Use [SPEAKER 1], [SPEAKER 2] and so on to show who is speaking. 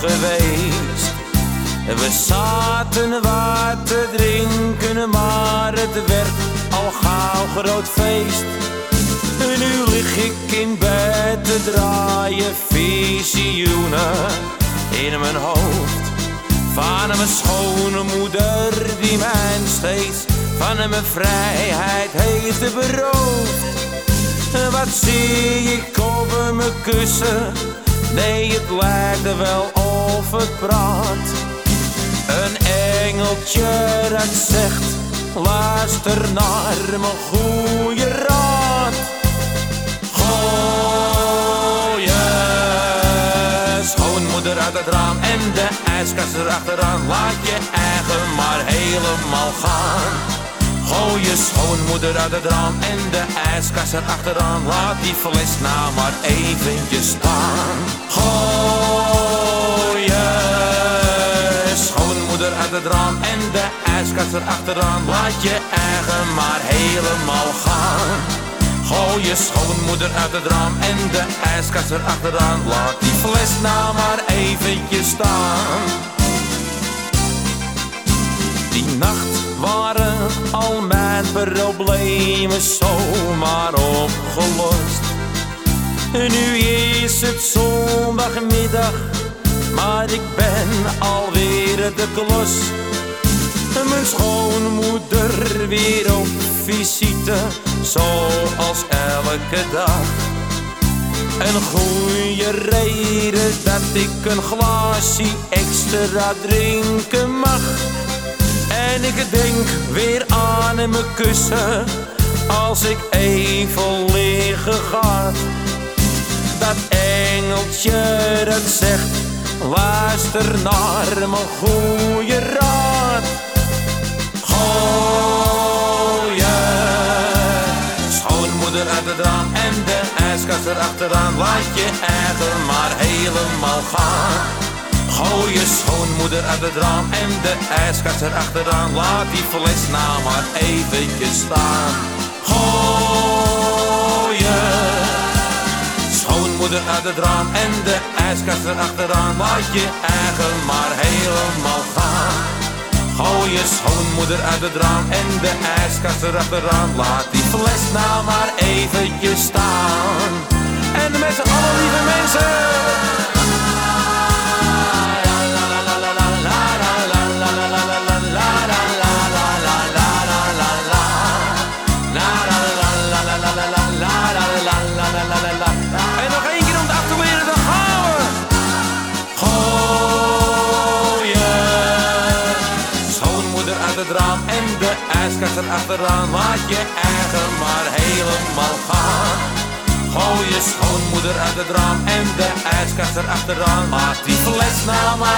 [SPEAKER 1] geweest. We zaten wat te drinken, maar het werd al gauw groot feest. Nu lig ik in bed te draaien visioenen in mijn hoofd. Van mijn schone moeder die mij steeds van mijn vrijheid heeft beroofd. Wat zie ik mijn kussen? Nee, het lijkt er wel of het praat. Een engeltje dat zegt, luister naar mijn goede raad. Gooi je schoonmoeder uit het raam en de ijskast erachteraan. Laat je eigen maar helemaal gaan. Gooi je schoonmoeder uit het raam en de ijskast erachteraan. Laat die fles nou maar eventjes staan. Gooi je schoonmoeder uit het raam en de ijskast erachteraan. Laat je eigen maar helemaal gaan. Gooi je schoonmoeder uit het raam en de ijskast erachteraan. Laat die fles nou maar eventjes staan. Problemen zomaar opgelost. Nu is het zondagmiddag, maar ik ben alweer de klos. Mijn schoonmoeder weer op visite, zoals elke dag. Een goede reden dat ik een glaasje extra drinken mag. En ik denk mijn kussen als ik even liggen ga. Dat engeltje dat zegt, luister naar mijn goede raad. Gooi je schoonmoeder uit het raam en de ijskast erachteraan. Laat je eigen maar helemaal gaan. Gooi je schoonmoeder uit het raam en de ijskast erachteraan. Laat die fles nou maar eventjes staan. Gooi je schoonmoeder uit het raam en de ijskast erachteraan. Laat je eigen maar helemaal gaan. Gooi je schoonmoeder uit het raam en de ijskast erachteraan. Laat die fles nou maar eventjes staan. En met z'n allen lieve mensen. IJskast erachteraan. Laat je eigen maar helemaal gaan. Gooi je schoonmoeder uit het raam en de ijskast erachteraan. Laat die fles nou maar!